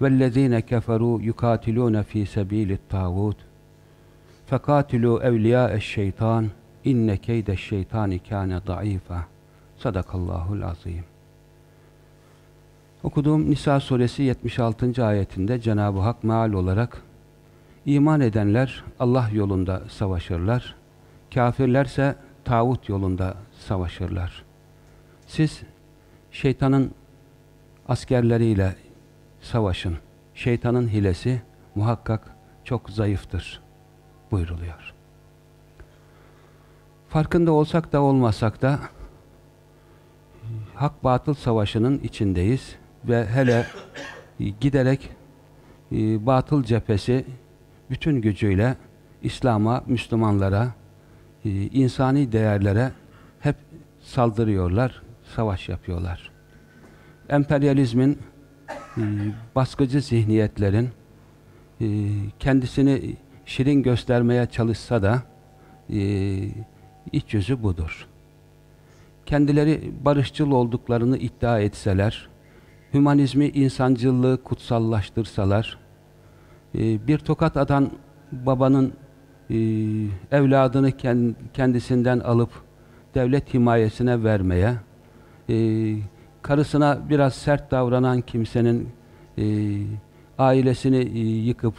والذين كفروا يقاتلون في سبيل الطاغوت فقاتلوا أولياء الشيطان إن كيد الشيطان كان ضعيفا صدق الله العظيم Okuduğum Nisa suresi 76. ayetinde Cenab-ı Hak meal olarak iman edenler Allah yolunda savaşırlar, kafirlerse tağut yolunda savaşırlar. Siz şeytanın askerleriyle savaşın. Şeytanın hilesi muhakkak çok zayıftır buyruluyor. Farkında olsak da olmasak da hak batıl savaşının içindeyiz ve hele giderek e, batıl cephesi bütün gücüyle İslam'a, Müslümanlara, e, insani değerlere hep saldırıyorlar, savaş yapıyorlar. Emperyalizmin, baskıcı zihniyetlerin kendisini şirin göstermeye çalışsa da iç yüzü budur. Kendileri barışçıl olduklarını iddia etseler, hümanizmi, insancılığı kutsallaştırsalar, bir tokat atan babanın evladını kendisinden alıp devlet himayesine vermeye, karısına biraz sert davranan kimsenin ailesini yıkıp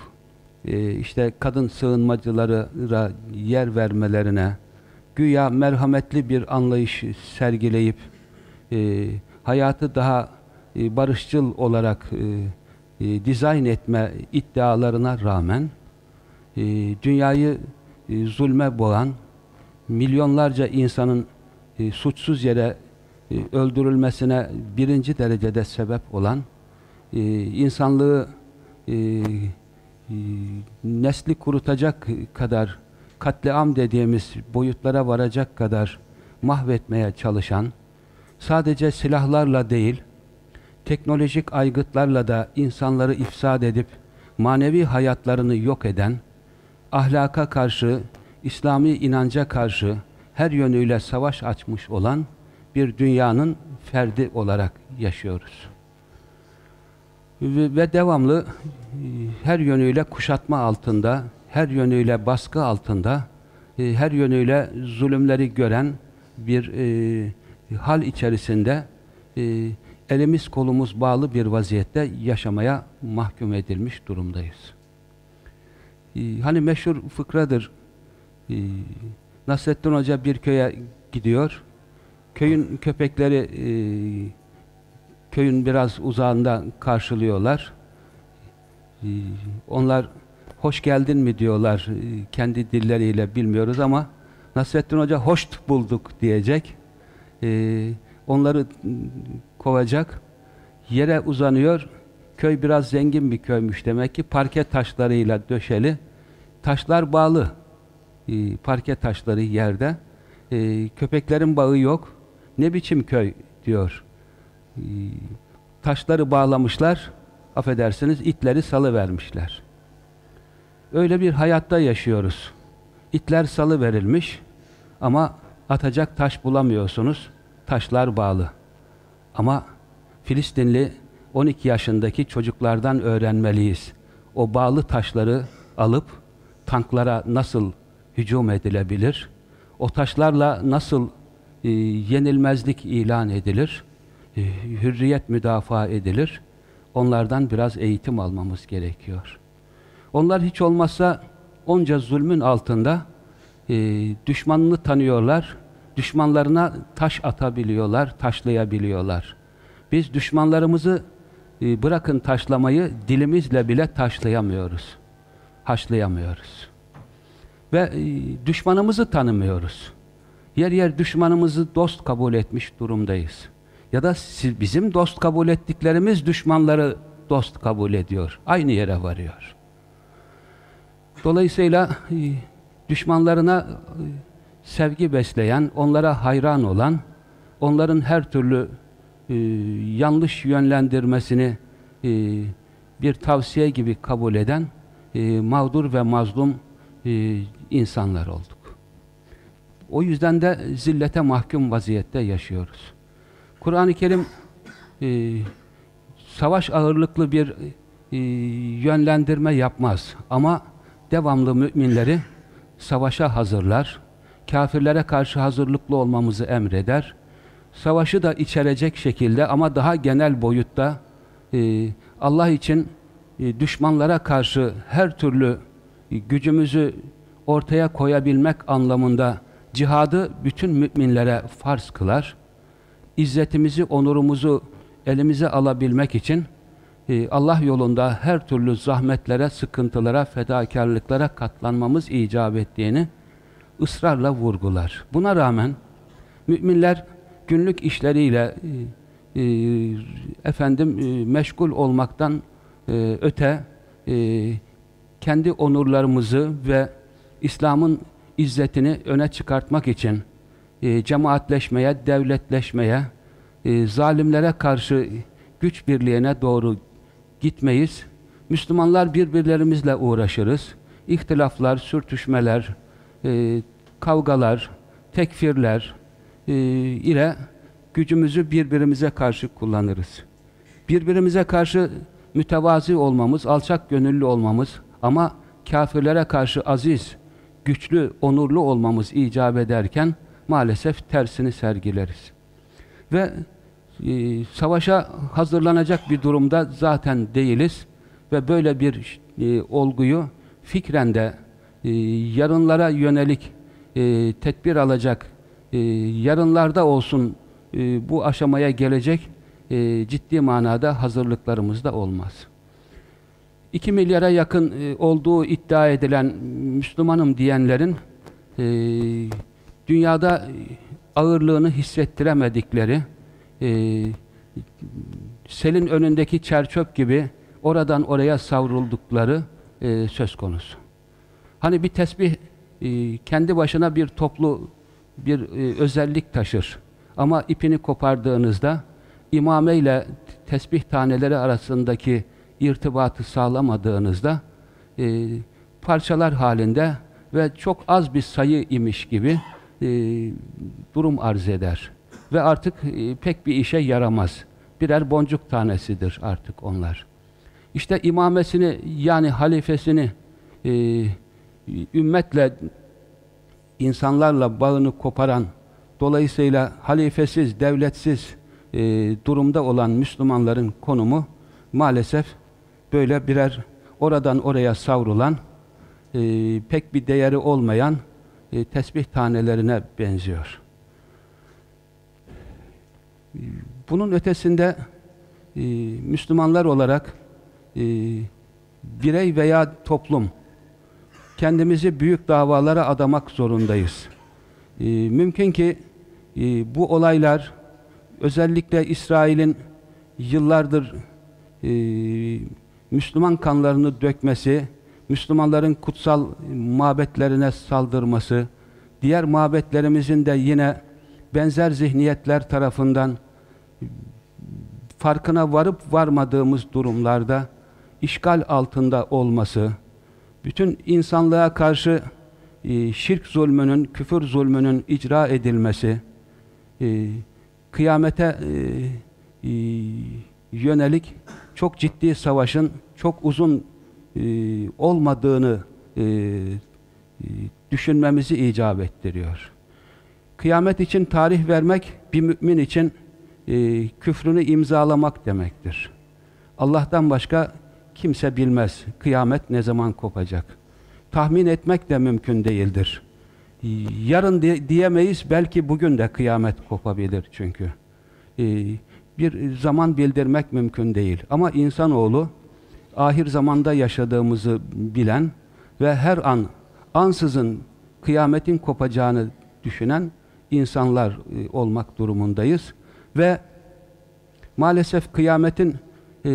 işte kadın sığınmacılara yer vermelerine, güya merhametli bir anlayış sergileyip hayatı daha barışçıl olarak dizayn etme iddialarına rağmen dünyayı zulme boğan milyonlarca insanın suçsuz yere öldürülmesine birinci derecede sebep olan insanlığı nesli kurutacak kadar katliam dediğimiz boyutlara varacak kadar mahvetmeye çalışan sadece silahlarla değil teknolojik aygıtlarla da insanları ifsad edip manevi hayatlarını yok eden ahlaka karşı İslami inanca karşı her yönüyle savaş açmış olan bir dünyanın ferdi olarak yaşıyoruz. Ve, devamlı her yönüyle kuşatma altında, her yönüyle baskı altında, her yönüyle zulümleri gören bir e, hal içerisinde e, elimiz kolumuz bağlı bir vaziyette yaşamaya mahkum edilmiş durumdayız. E, hani meşhur fıkradır, e, Nasrettin Hoca bir köye gidiyor, köyün köpekleri e, köyün biraz uzağında karşılıyorlar. E, onlar hoş geldin mi diyorlar e, kendi dilleriyle bilmiyoruz ama Nasrettin Hoca hoş bulduk diyecek. Onları kovacak. Yere uzanıyor. Köy biraz zengin bir köymüş demek ki. Parke taşlarıyla döşeli. Taşlar bağlı. E, parke taşları yerde. Köpeklerin bağı yok. Ne biçim köy diyor. E, taşları bağlamışlar. Affedersiniz itleri salı vermişler. Öyle bir hayatta yaşıyoruz. İtler salı verilmiş ama atacak taş bulamıyorsunuz. Taşlar bağlı. Ama Filistinli 12 yaşındaki çocuklardan öğrenmeliyiz. O bağlı taşları alıp tanklara nasıl hücum edilebilir? O taşlarla nasıl e, yenilmezlik ilan edilir? E, hürriyet müdafaa edilir? Onlardan biraz eğitim almamız gerekiyor. Onlar hiç olmazsa onca zulmün altında e, düşmanını tanıyorlar, düşmanlarına taş atabiliyorlar, taşlayabiliyorlar. Biz düşmanlarımızı e, bırakın taşlamayı, dilimizle bile taşlayamıyoruz, haşlayamıyoruz. Ve düşmanımızı tanımıyoruz. Yer yer düşmanımızı dost kabul etmiş durumdayız. Ya da bizim dost kabul ettiklerimiz düşmanları dost kabul ediyor. Aynı yere varıyor. Dolayısıyla e, düşmanlarına e, sevgi besleyen, onlara hayran olan, onların her türlü e, yanlış yönlendirmesini bir tavsiye gibi kabul eden mağdur ve mazlum insanlar olduk. O yüzden de zillete mahkum vaziyette yaşıyoruz. Kur'an-ı Kerim e, savaş ağırlıklı bir e, yönlendirme yapmaz ama devamlı müminleri savaşa hazırlar, kafirlere karşı hazırlıklı olmamızı emreder, savaşı da içerecek şekilde ama daha genel boyutta e, Allah için e, düşmanlara karşı her türlü e, gücümüzü ortaya koyabilmek anlamında cihadı bütün müminlere farz kılar. İzzetimizi, onurumuzu elimize alabilmek için e, Allah yolunda her türlü zahmetlere, sıkıntılara, fedakarlıklara katlanmamız icap ettiğini ısrarla vurgular. Buna rağmen müminler günlük işleriyle e, e, efendim meşgul olmaktan öte kendi onurlarımızı ve İslam'ın izzetini öne çıkartmak için e, cemaatleşmeye, devletleşmeye, e, zalimlere karşı güç birliğine doğru gitmeyiz. Müslümanlar birbirlerimizle uğraşırız. İhtilaflar, sürtüşmeler, e, kavgalar, tekfirler e, ile gücümüzü birbirimize karşı kullanırız. Birbirimize karşı mütevazi olmamız, alçak gönüllü olmamız ama kafirlere karşı aziz, güçlü, onurlu olmamız icap ederken maalesef tersini sergileriz. Ve e, savaşa hazırlanacak bir durumda zaten değiliz ve böyle bir e, olguyu fikren de e, yarınlara yönelik e, tedbir alacak, e, yarınlarda olsun e, bu aşamaya gelecek e, ciddi manada hazırlıklarımız da olmaz. 2 milyara yakın e, olduğu iddia edilen Müslümanım diyenlerin e, dünyada ağırlığını hissettiremedikleri e, selin önündeki çerçöp gibi oradan oraya savruldukları e, söz konusu. Hani bir tesbih e, kendi başına bir toplu bir e, özellik taşır. Ama ipini kopardığınızda imame ile tesbih taneleri arasındaki irtibatı sağlamadığınızda e, parçalar halinde ve çok az bir sayı imiş gibi e, durum arz eder. Ve artık e, pek bir işe yaramaz. Birer boncuk tanesidir artık onlar. İşte imamesini yani halifesini e, ümmetle insanlarla bağını koparan dolayısıyla halifesiz, devletsiz e, durumda olan Müslümanların konumu maalesef böyle birer oradan oraya savrulan e, pek bir değeri olmayan e, tesbih tanelerine benziyor. Bunun ötesinde e, Müslümanlar olarak e, birey veya toplum kendimizi büyük davalara adamak zorundayız. E, mümkün ki e, bu olaylar özellikle İsrail'in yıllardır e, Müslüman kanlarını dökmesi, Müslümanların kutsal mabetlerine saldırması, diğer mabetlerimizin de yine benzer zihniyetler tarafından farkına varıp varmadığımız durumlarda işgal altında olması, bütün insanlığa karşı e, şirk zulmünün, küfür zulmünün icra edilmesi, e, kıyamete e, yönelik çok ciddi savaşın çok uzun e, olmadığını e, e, düşünmemizi icap ettiriyor. Kıyamet için tarih vermek bir mümin için e, küfrünü imzalamak demektir. Allah'tan başka kimse bilmez. Kıyamet ne zaman kopacak. Tahmin etmek de mümkün değildir. Yarın de, diyemeyiz, belki bugün de kıyamet kopabilir çünkü. Ee, bir zaman bildirmek mümkün değil. Ama insanoğlu, ahir zamanda yaşadığımızı bilen ve her an ansızın kıyametin kopacağını düşünen insanlar e, olmak durumundayız. Ve maalesef kıyametin e,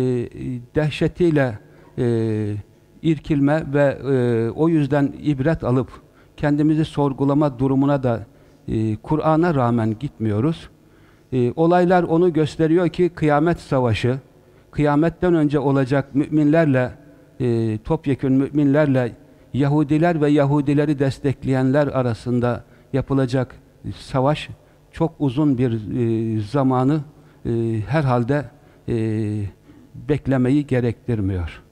dehşetiyle e, irkilme ve e, o yüzden ibret alıp kendimizi sorgulama durumuna da e, Kur'an'a rağmen gitmiyoruz. E, olaylar onu gösteriyor ki kıyamet savaşı, kıyametten önce olacak müminlerle, e, topyekün müminlerle Yahudiler ve Yahudileri destekleyenler arasında yapılacak savaş çok uzun bir e, zamanı e, herhalde e, beklemeyi gerektirmiyor.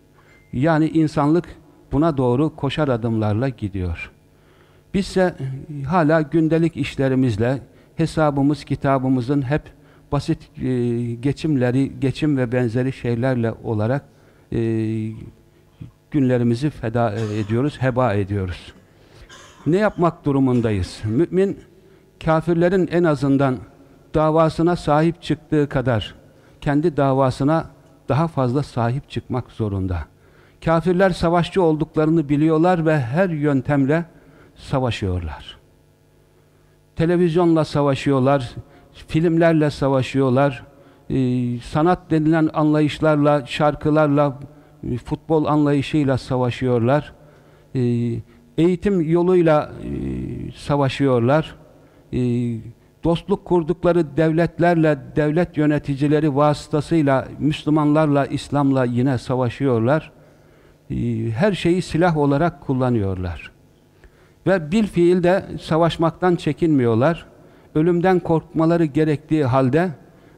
Yani insanlık buna doğru koşar adımlarla gidiyor. Bizse hala gündelik işlerimizle hesabımız, kitabımızın hep basit e, geçimleri, geçim ve benzeri şeylerle olarak e, günlerimizi feda ediyoruz, heba ediyoruz. Ne yapmak durumundayız? Mümin, kafirlerin en azından davasına sahip çıktığı kadar kendi davasına daha fazla sahip çıkmak zorunda. Kafirler savaşçı olduklarını biliyorlar ve her yöntemle savaşıyorlar. Televizyonla savaşıyorlar, filmlerle savaşıyorlar, ee, sanat denilen anlayışlarla, şarkılarla, e, futbol anlayışıyla savaşıyorlar. Ee, eğitim yoluyla e, savaşıyorlar. Ee, dostluk kurdukları devletlerle, devlet yöneticileri vasıtasıyla, Müslümanlarla, İslam'la yine savaşıyorlar. Her şeyi silah olarak kullanıyorlar. Ve bil fiilde savaşmaktan çekinmiyorlar. Ölümden korkmaları gerektiği halde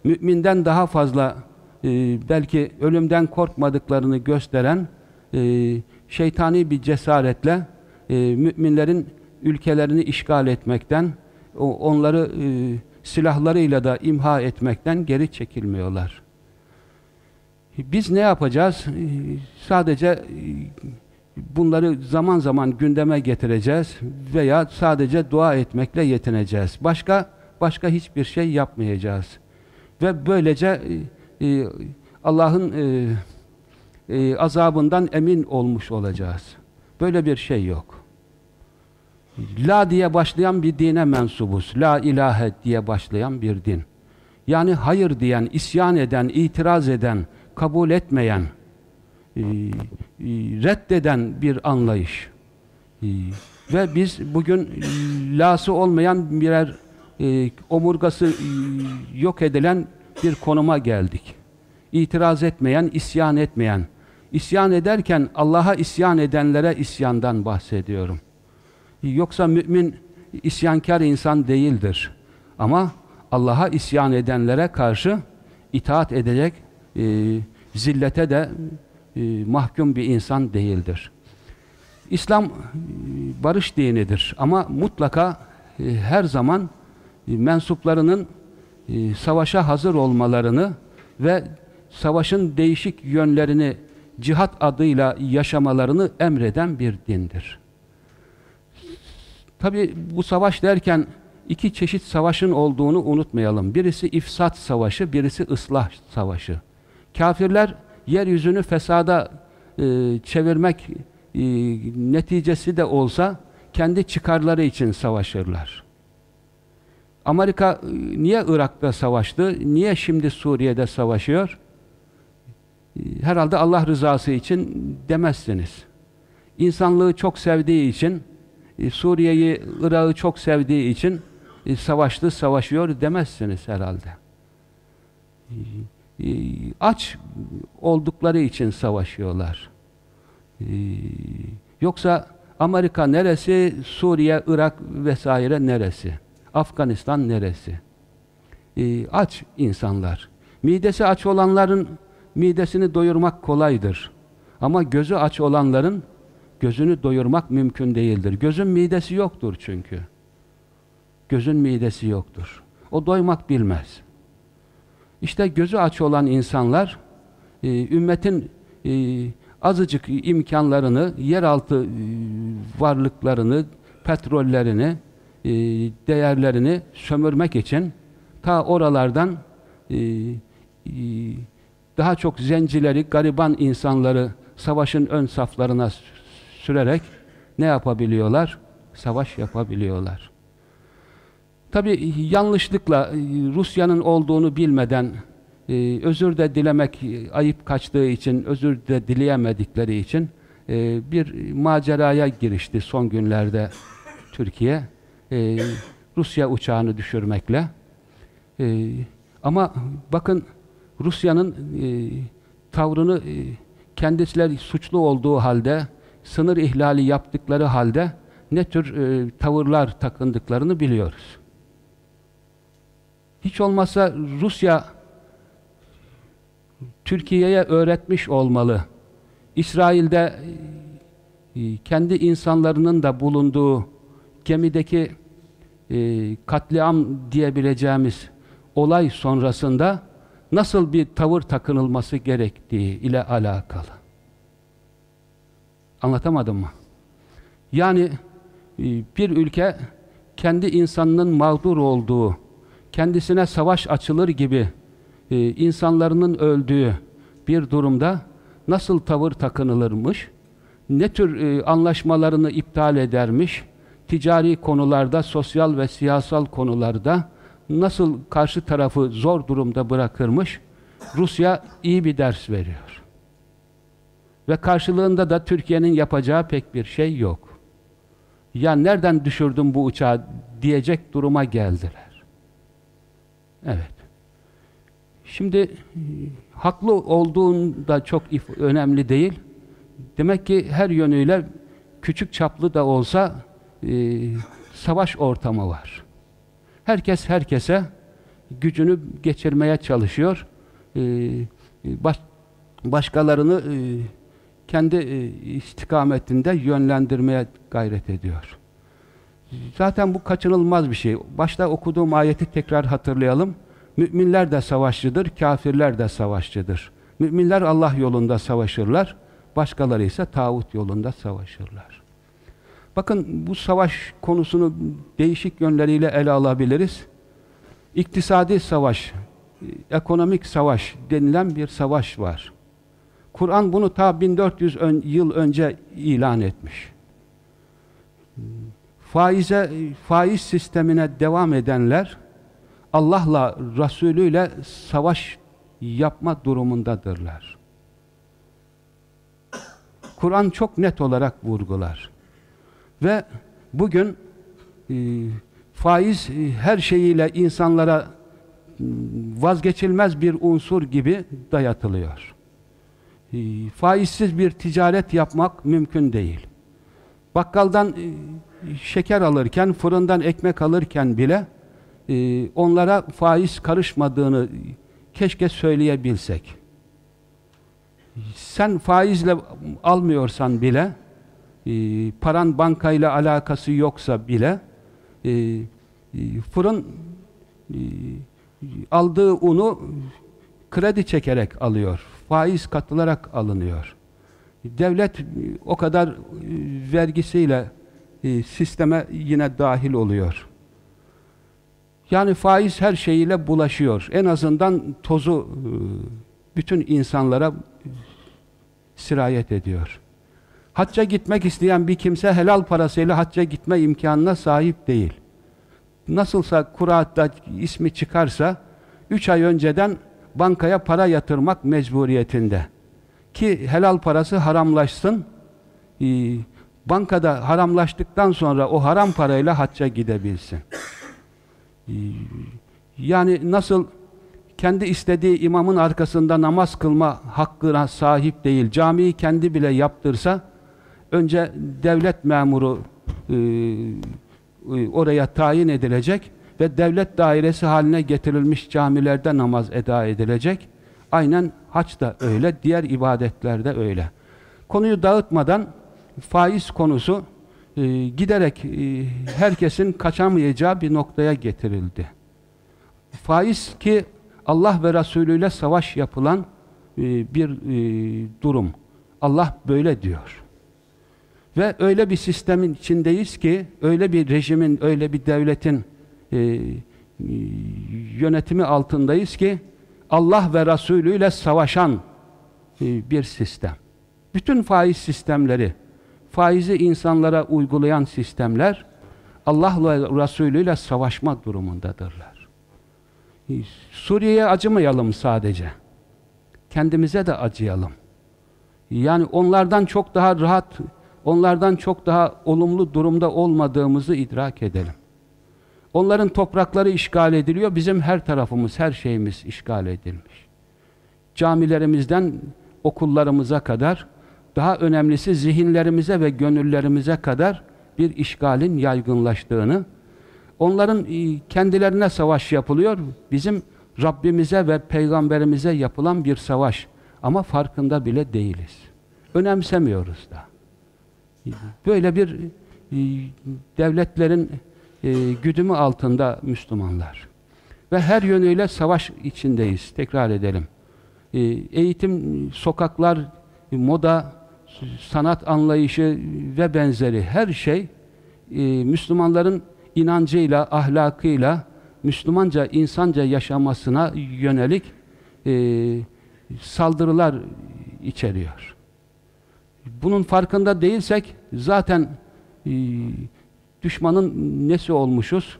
müminden daha fazla e, belki ölümden korkmadıklarını gösteren e, şeytani bir cesaretle e, müminlerin ülkelerini işgal etmekten, o, onları e, silahlarıyla da imha etmekten geri çekilmiyorlar. Biz ne yapacağız? E, sadece e, bunları zaman zaman gündeme getireceğiz veya sadece dua etmekle yetineceğiz. Başka başka hiçbir şey yapmayacağız. Ve böylece e, Allah'ın e, e, azabından emin olmuş olacağız. Böyle bir şey yok. La diye başlayan bir dine mensubuz. La ilahe diye başlayan bir din. Yani hayır diyen, isyan eden, itiraz eden, kabul etmeyen, e, e, reddeden bir anlayış. E, ve biz bugün lası olmayan birer e, omurgası e, yok edilen bir konuma geldik. İtiraz etmeyen, isyan etmeyen. İsyan ederken Allah'a isyan edenlere isyandan bahsediyorum. Yoksa mümin isyankar insan değildir. Ama Allah'a isyan edenlere karşı itaat edecek, e, zillete de e, mahkum bir insan değildir. İslam e, barış dinidir ama mutlaka e, her zaman e, mensuplarının e, savaşa hazır olmalarını ve savaşın değişik yönlerini cihat adıyla yaşamalarını emreden bir dindir. Tabi bu savaş derken iki çeşit savaşın olduğunu unutmayalım. Birisi ifsat savaşı, birisi ıslah savaşı. Kafirler yeryüzünü fesada e, çevirmek e, neticesi de olsa kendi çıkarları için savaşırlar. Amerika e, niye Irak'ta savaştı? Niye şimdi Suriye'de savaşıyor? E, herhalde Allah rızası için demezsiniz. İnsanlığı çok sevdiği için, e, Suriye'yi, Irak'ı çok sevdiği için savaştı, savaşıyor demezsiniz herhalde. Aç oldukları için savaşıyorlar. Yoksa Amerika neresi, Suriye, Irak vesaire neresi? Afganistan neresi? Ee, aç insanlar. Midesi aç olanların midesini doyurmak kolaydır. Ama gözü aç olanların gözünü doyurmak mümkün değildir. Gözün midesi yoktur çünkü. Gözün midesi yoktur. O doymak bilmez. İşte gözü aç olan insanlar e, ümmetin e, azıcık imkanlarını, yeraltı e, varlıklarını, petrollerini, e, değerlerini sömürmek için ta oralardan e, daha çok zencileri, gariban insanları savaşın ön saflarına sürerek ne yapabiliyorlar? Savaş yapabiliyorlar. Tabi yanlışlıkla Rusya'nın olduğunu bilmeden e, özür de dilemek ayıp kaçtığı için, özür de dileyemedikleri için e, bir maceraya girişti son günlerde Türkiye. E, Rusya uçağını düşürmekle. E, ama bakın Rusya'nın e, tavrını e, kendisiler suçlu olduğu halde, sınır ihlali yaptıkları halde ne tür e, tavırlar takındıklarını biliyoruz. Hiç olmazsa Rusya Türkiye'ye öğretmiş olmalı. İsrail'de e, kendi insanlarının da bulunduğu gemideki e, katliam diyebileceğimiz olay sonrasında nasıl bir tavır takınılması gerektiği ile alakalı. Anlatamadım mı? Yani e, bir ülke kendi insanının mağdur olduğu, kendisine savaş açılır gibi e, insanların öldüğü bir durumda nasıl tavır takınılırmış, ne tür e, anlaşmalarını iptal edermiş, ticari konularda, sosyal ve siyasal konularda nasıl karşı tarafı zor durumda bırakırmış, Rusya iyi bir ders veriyor. Ve karşılığında da Türkiye'nin yapacağı pek bir şey yok. Ya nereden düşürdüm bu uçağı diyecek duruma geldiler. Evet. Şimdi e, haklı olduğunda çok önemli değil. Demek ki her yönüyle küçük çaplı da olsa e, savaş ortamı var. Herkes herkese gücünü geçirmeye çalışıyor. E, baş, başkalarını e, kendi e, istikametinde yönlendirmeye gayret ediyor. Zaten bu kaçınılmaz bir şey. Başta okuduğum ayeti tekrar hatırlayalım. Müminler de savaşçıdır, kafirler de savaşçıdır. Müminler Allah yolunda savaşırlar, başkaları ise tağut yolunda savaşırlar. Bakın bu savaş konusunu değişik yönleriyle ele alabiliriz. İktisadi savaş, ekonomik savaş denilen bir savaş var. Kur'an bunu ta 1400 ön, yıl önce ilan etmiş. Faize, faiz sistemine devam edenler Allah'la, Resulüyle savaş yapma durumundadırlar. Kur'an çok net olarak vurgular. Ve bugün e, faiz e, her şeyiyle insanlara vazgeçilmez bir unsur gibi dayatılıyor. E, faizsiz bir ticaret yapmak mümkün değil. Bakkaldan e, şeker alırken, fırından ekmek alırken bile e, onlara faiz karışmadığını keşke söyleyebilsek. Sen faizle almıyorsan bile, e, paran bankayla alakası yoksa bile, e, e, fırın e, aldığı unu kredi çekerek alıyor. Faiz katılarak alınıyor. Devlet o kadar e, vergisiyle e, sisteme yine dahil oluyor. Yani faiz her şeyiyle bulaşıyor. En azından tozu e, bütün insanlara sirayet ediyor. Hacca gitmek isteyen bir kimse helal parasıyla hacca gitme imkanına sahip değil. Nasılsa Kur'an'da ismi çıkarsa üç ay önceden bankaya para yatırmak mecburiyetinde. Ki helal parası haramlaşsın. E, bankada haramlaştıktan sonra o haram parayla hacca gidebilsin. Ee, yani nasıl kendi istediği imamın arkasında namaz kılma hakkına sahip değil, camiyi kendi bile yaptırsa, önce devlet memuru e, e, oraya tayin edilecek ve devlet dairesi haline getirilmiş camilerde namaz eda edilecek. Aynen haç da öyle, diğer ibadetlerde öyle. Konuyu dağıtmadan faiz konusu e, giderek e, herkesin kaçamayacağı bir noktaya getirildi. Faiz ki Allah ve Resulü ile savaş yapılan e, bir e, durum. Allah böyle diyor. Ve öyle bir sistemin içindeyiz ki, öyle bir rejimin, öyle bir devletin e, e, yönetimi altındayız ki, Allah ve Resulü ile savaşan e, bir sistem. Bütün faiz sistemleri, faizi insanlara uygulayan sistemler, Allah ve Resulü ile savaşma durumundadırlar. E, Suriye'ye acımayalım sadece. Kendimize de acıyalım. Yani onlardan çok daha rahat, onlardan çok daha olumlu durumda olmadığımızı idrak edelim. Onların toprakları işgal ediliyor, bizim her tarafımız, her şeyimiz işgal edilmiş. Camilerimizden okullarımıza kadar, daha önemlisi zihinlerimize ve gönüllerimize kadar bir işgalin yaygınlaştığını, onların e, kendilerine savaş yapılıyor, bizim Rabbimize ve Peygamberimize yapılan bir savaş. Ama farkında bile değiliz. Önemsemiyoruz da. Böyle bir e, devletlerin e, güdümü altında Müslümanlar. Ve her yönüyle savaş içindeyiz. Tekrar edelim. E, eğitim, sokaklar, moda, sanat anlayışı ve benzeri her şey e, Müslümanların inancıyla, ahlakıyla, Müslümanca, insanca yaşamasına yönelik e, saldırılar içeriyor. Bunun farkında değilsek zaten e, düşmanın nesi olmuşuz?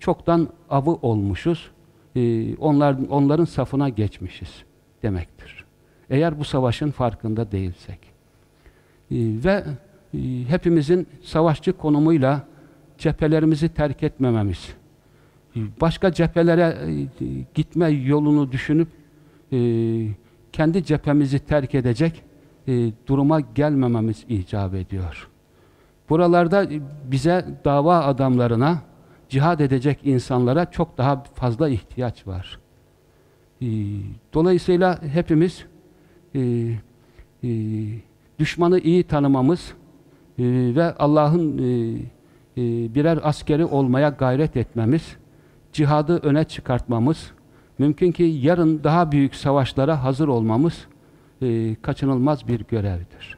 Çoktan avı olmuşuz. E, onlar, onların safına geçmişiz demektir. Eğer bu savaşın farkında değilsek. E, ve e, hepimizin savaşçı konumuyla cephelerimizi terk etmememiz, e, başka cephelere e, gitme yolunu düşünüp e, kendi cephemizi terk edecek e, duruma gelmememiz icap ediyor. Buralarda bize dava adamlarına, cihad edecek insanlara çok daha fazla ihtiyaç var. E, dolayısıyla hepimiz e, e, düşmanı iyi tanımamız e, ve Allah'ın e, e, birer askeri olmaya gayret etmemiz, cihadı öne çıkartmamız, mümkün ki yarın daha büyük savaşlara hazır olmamız e, kaçınılmaz bir görevdir.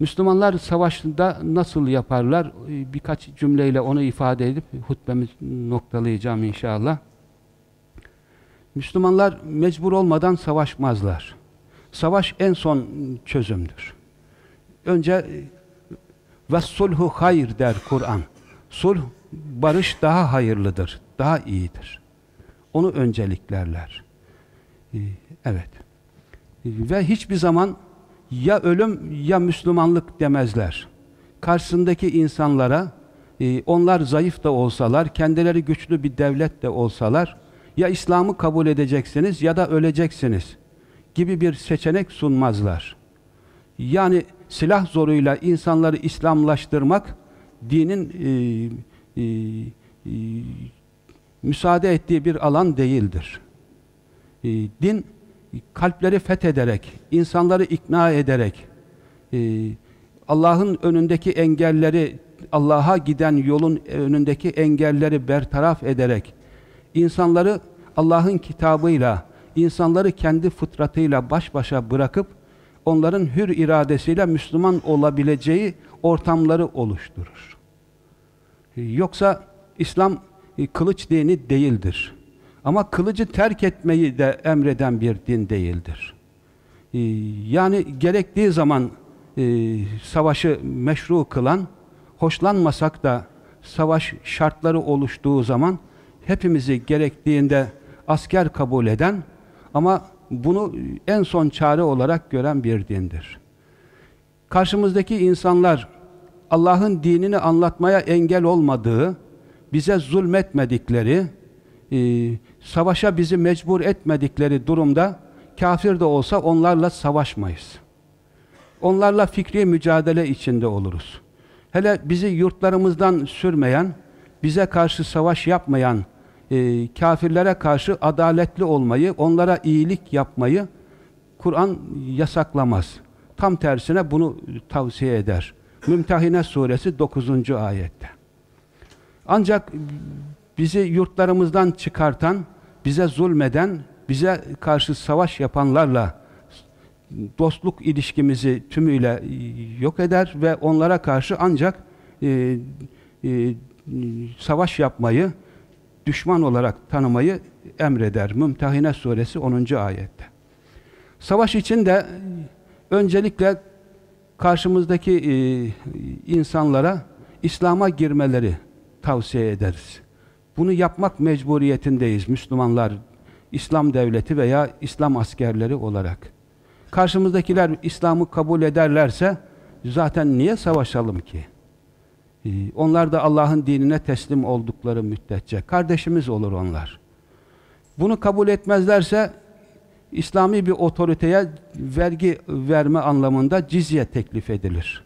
Müslümanlar savaşta nasıl yaparlar? E, birkaç cümleyle onu ifade edip hutbemi noktalayacağım inşallah. Müslümanlar mecbur olmadan savaşmazlar. Savaş en son çözümdür. Önce ve sulhu hayır der Kur'an. Sulh, barış daha hayırlıdır, daha iyidir. Onu önceliklerler. Ee, evet. Ve hiçbir zaman ya ölüm ya Müslümanlık demezler. Karşısındaki insanlara e, onlar zayıf da olsalar, kendileri güçlü bir devlet de olsalar ya İslam'ı kabul edeceksiniz ya da öleceksiniz gibi bir seçenek sunmazlar. Yani silah zoruyla insanları İslamlaştırmak dinin e, e, e, müsaade ettiği bir alan değildir. E, din kalpleri fethederek, insanları ikna ederek, e, Allah'ın önündeki engelleri, Allah'a giden yolun önündeki engelleri bertaraf ederek, insanları Allah'ın kitabıyla, insanları kendi fıtratıyla baş başa bırakıp, onların hür iradesiyle Müslüman olabileceği ortamları oluşturur. E, yoksa İslam e, kılıç dini değildir. Ama kılıcı terk etmeyi de emreden bir din değildir. Ee, yani gerektiği zaman e, savaşı meşru kılan, hoşlanmasak da savaş şartları oluştuğu zaman hepimizi gerektiğinde asker kabul eden ama bunu en son çare olarak gören bir dindir. Karşımızdaki insanlar Allah'ın dinini anlatmaya engel olmadığı, bize zulmetmedikleri, e, savaşa bizi mecbur etmedikleri durumda kafir de olsa onlarla savaşmayız. Onlarla fikri mücadele içinde oluruz. Hele bizi yurtlarımızdan sürmeyen, bize karşı savaş yapmayan e, kafirlere karşı adaletli olmayı, onlara iyilik yapmayı Kur'an yasaklamaz. Tam tersine bunu tavsiye eder. Mümtehine suresi 9. ayette. Ancak bizi yurtlarımızdan çıkartan, bize zulmeden, bize karşı savaş yapanlarla dostluk ilişkimizi tümüyle e, yok eder ve onlara karşı ancak e, e, savaş yapmayı, düşman olarak tanımayı emreder. Mümtehine suresi 10. ayette. Savaş için de öncelikle karşımızdaki e, insanlara İslam'a girmeleri tavsiye ederiz. Bunu yapmak mecburiyetindeyiz Müslümanlar, İslam devleti veya İslam askerleri olarak. Karşımızdakiler İslam'ı kabul ederlerse zaten niye savaşalım ki? Ee, onlar da Allah'ın dinine teslim oldukları müddetçe kardeşimiz olur onlar. Bunu kabul etmezlerse İslami bir otoriteye vergi verme anlamında cizye teklif edilir.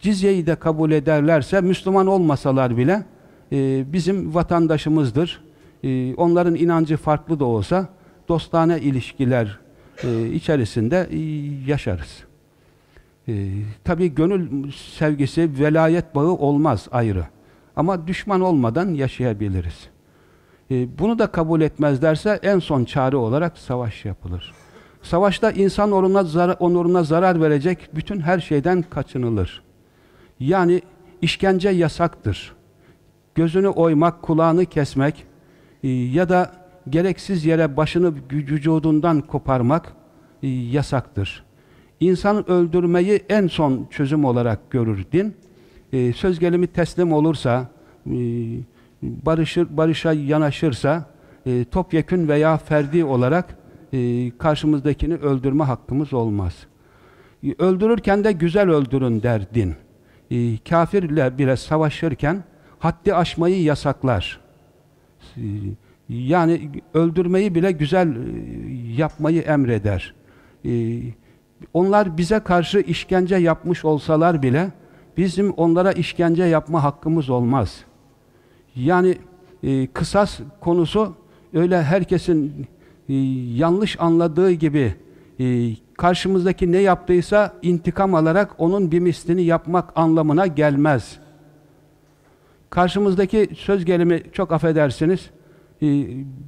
Cizyeyi de kabul ederlerse Müslüman olmasalar bile e, bizim vatandaşımızdır. E, onların inancı farklı da olsa dostane ilişkiler e, içerisinde e, yaşarız. E, Tabi gönül sevgisi, velayet bağı olmaz ayrı. Ama düşman olmadan yaşayabiliriz. Bunu da kabul etmezlerse en son çare olarak savaş yapılır. Savaşta insan onuruna zarar, onuruna zarar verecek bütün her şeyden kaçınılır. Yani işkence yasaktır. Gözünü oymak, kulağını kesmek e, ya da gereksiz yere başını vücudundan koparmak e, yasaktır. İnsan öldürmeyi en son çözüm olarak görür din. E, söz gelimi teslim olursa, barışır, barışa yanaşırsa, topyekün veya ferdi olarak karşımızdakini öldürme hakkımız olmaz. Öldürürken de güzel öldürün der din. Kafirle bile savaşırken haddi aşmayı yasaklar. Yani öldürmeyi bile güzel e, yapmayı emreder. E, onlar bize karşı işkence yapmış olsalar bile bizim onlara işkence yapma hakkımız olmaz. Yani e, kısas konusu öyle herkesin yanlış anladığı gibi karşımızdaki ne yaptıysa intikam alarak onun bir mislini yapmak anlamına gelmez. Karşımızdaki söz gelimi çok affedersiniz e,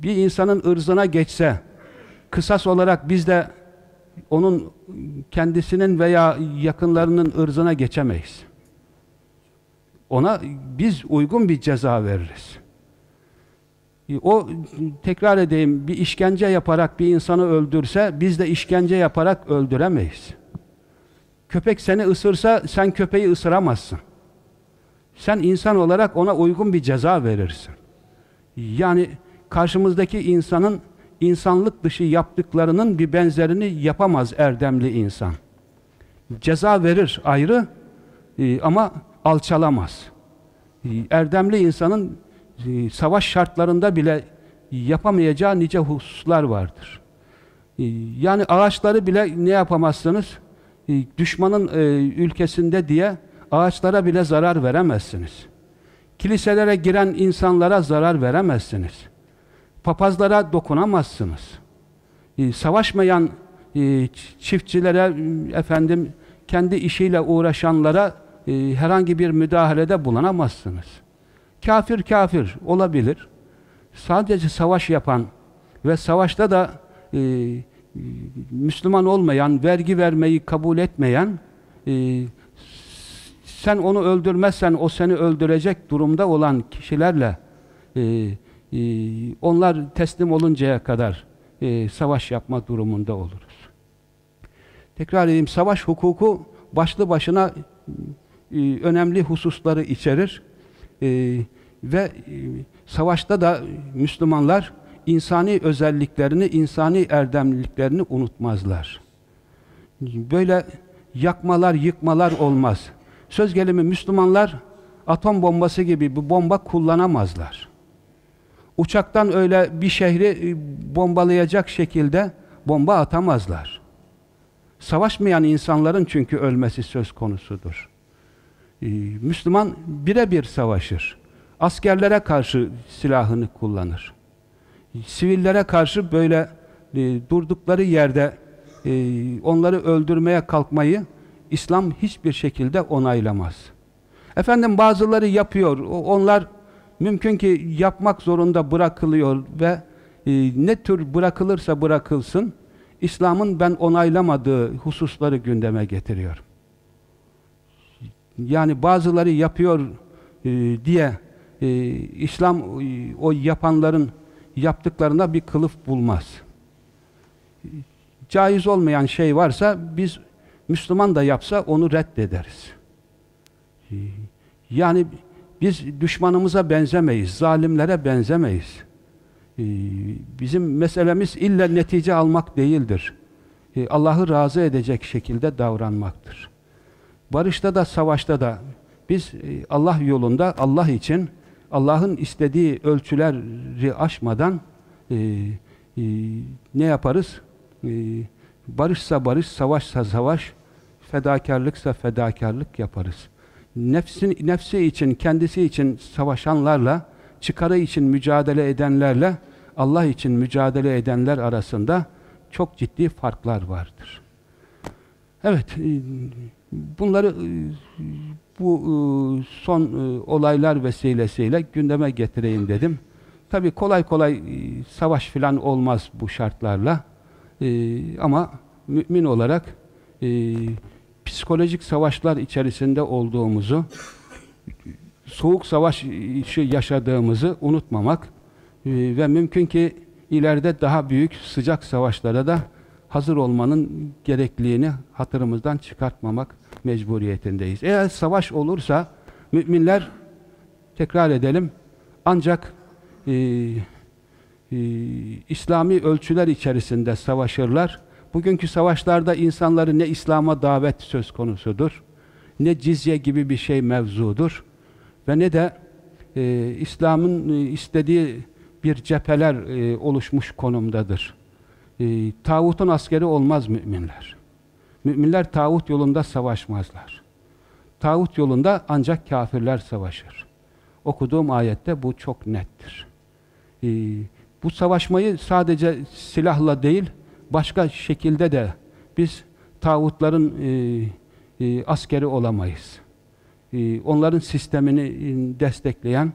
bir insanın ırzına geçse kısas olarak biz de onun kendisinin veya yakınlarının ırzına geçemeyiz. Ona biz uygun bir ceza veririz. E, o tekrar edeyim bir işkence yaparak bir insanı öldürse biz de işkence yaparak öldüremeyiz. Köpek seni ısırsa sen köpeği ısıramazsın. Sen insan olarak ona uygun bir ceza verirsin. Yani karşımızdaki insanın insanlık dışı yaptıklarının bir benzerini yapamaz erdemli insan. Ceza verir ayrı e, ama alçalamaz. E, erdemli insanın e, savaş şartlarında bile yapamayacağı nice hususlar vardır. Yani ağaçları bile ne yapamazsınız? Düşmanın ülkesinde diye ağaçlara bile zarar veremezsiniz. Kiliselere giren insanlara zarar veremezsiniz papazlara dokunamazsınız. E, savaşmayan e, çiftçilere, efendim kendi işiyle uğraşanlara e, herhangi bir müdahalede bulunamazsınız. Kafir kafir olabilir. Sadece savaş yapan ve savaşta da e, Müslüman olmayan, vergi vermeyi kabul etmeyen, e, sen onu öldürmezsen o seni öldürecek durumda olan kişilerle e, ee, onlar teslim oluncaya kadar e, savaş yapma durumunda oluruz. Tekrar edeyim, savaş hukuku başlı başına e, önemli hususları içerir e, ve savaşta da Müslümanlar insani özelliklerini, insani erdemliliklerini unutmazlar. Böyle yakmalar, yıkmalar olmaz. Söz gelimi Müslümanlar atom bombası gibi bir bomba kullanamazlar uçaktan öyle bir şehri e, bombalayacak şekilde bomba atamazlar. Savaşmayan insanların çünkü ölmesi söz konusudur. Ee, Müslüman birebir savaşır. Askerlere karşı silahını kullanır. Sivillere karşı böyle e, durdukları yerde e, onları öldürmeye kalkmayı İslam hiçbir şekilde onaylamaz. Efendim bazıları yapıyor. Onlar mümkün ki yapmak zorunda bırakılıyor ve e, ne tür bırakılırsa bırakılsın İslam'ın ben onaylamadığı hususları gündeme getiriyor. Yani bazıları yapıyor e, diye e, İslam e, o yapanların yaptıklarına bir kılıf bulmaz. Caiz olmayan şey varsa biz Müslüman da yapsa onu reddederiz. Yani biz düşmanımıza benzemeyiz, zalimlere benzemeyiz. E, bizim meselemiz illa netice almak değildir. E, Allah'ı razı edecek şekilde davranmaktır. Barışta da savaşta da biz e, Allah yolunda Allah için Allah'ın istediği ölçüleri aşmadan e, e, ne yaparız? E, barışsa barış, savaşsa savaş, fedakarlıksa fedakarlık yaparız. Nefsin, nefsi için, kendisi için savaşanlarla, çıkarı için mücadele edenlerle, Allah için mücadele edenler arasında çok ciddi farklar vardır. Evet, e, bunları e, bu e, son olaylar vesilesiyle gündeme getireyim dedim. Tabi kolay kolay savaş filan olmaz bu şartlarla. Ama mümin olarak psikolojik savaşlar içerisinde olduğumuzu, soğuk savaş yaşadığımızı unutmamak ve mümkün ki ileride daha büyük sıcak savaşlara da hazır olmanın gerekliliğini hatırımızdan çıkartmamak mecburiyetindeyiz. Eğer savaş olursa müminler tekrar edelim ancak e, e, İslami ölçüler içerisinde savaşırlar. Bugünkü savaşlarda insanları ne İslam'a davet söz konusudur, ne cizye gibi bir şey mevzudur ve ne de e, İslam'ın e, istediği bir cepheler e, oluşmuş konumdadır. E, tağutun askeri olmaz müminler. Müminler tağut yolunda savaşmazlar. Tağut yolunda ancak kafirler savaşır. Okuduğum ayette bu çok nettir. E, bu savaşmayı sadece silahla değil, başka şekilde de biz tağutların e, e, askeri olamayız. E, onların sistemini e, destekleyen,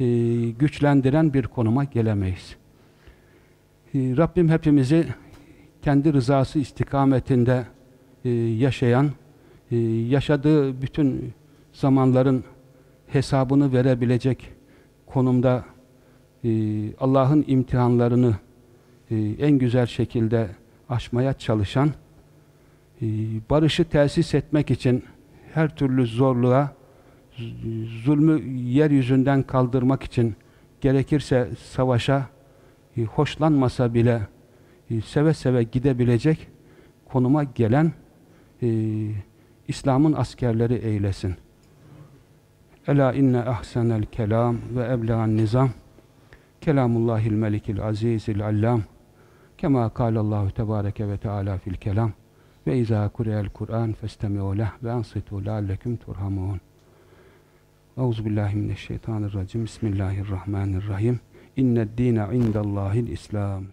e, güçlendiren bir konuma gelemeyiz. E, Rabbim hepimizi kendi rızası istikametinde e, yaşayan, e, yaşadığı bütün zamanların hesabını verebilecek konumda e, Allah'ın imtihanlarını en güzel şekilde aşmaya çalışan, e, barışı tesis etmek için her türlü zorluğa, zulmü yeryüzünden kaldırmak için gerekirse savaşa e, hoşlanmasa bile e, seve seve gidebilecek konuma gelen e, İslam'ın askerleri eylesin. Ela inne ahsenel kelam ve eblegan nizam kelamullahil melikil azizil allam kema kâlallahu tebâreke ve teâlâ fil kelam ve izâ kureyel Kur'an festemi'u leh ve ansitu leallekum turhamun. Euzubillahimineşşeytanirracim. Bismillahirrahmanirrahim. İnned dîne indallâhil İslam.